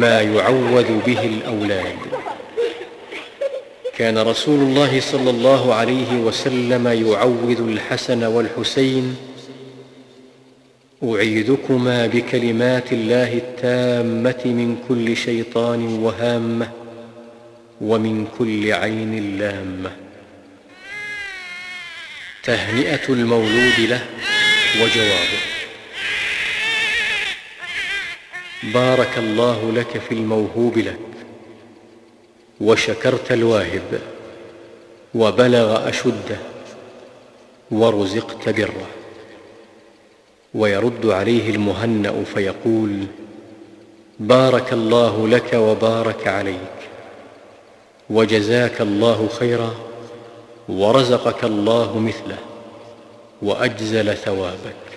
ما يعوذ به الأولاد. كان رسول الله صلى الله عليه وسلم يعوذ الحسن والحسين أعيذكما بكلمات الله التامة من كل شيطان وهامة ومن كل عين لامة. تهنئة المولود له وجوابه. بارك الله لك في الموهوب لك وشكرت الواهب وبلغ أشده ورزقت بره. ويرد عليه المهنأ فيقول بارك الله لك وبارك عليك وجزاك الله خيرا ورزقك الله مثله وأجزل ثوابك.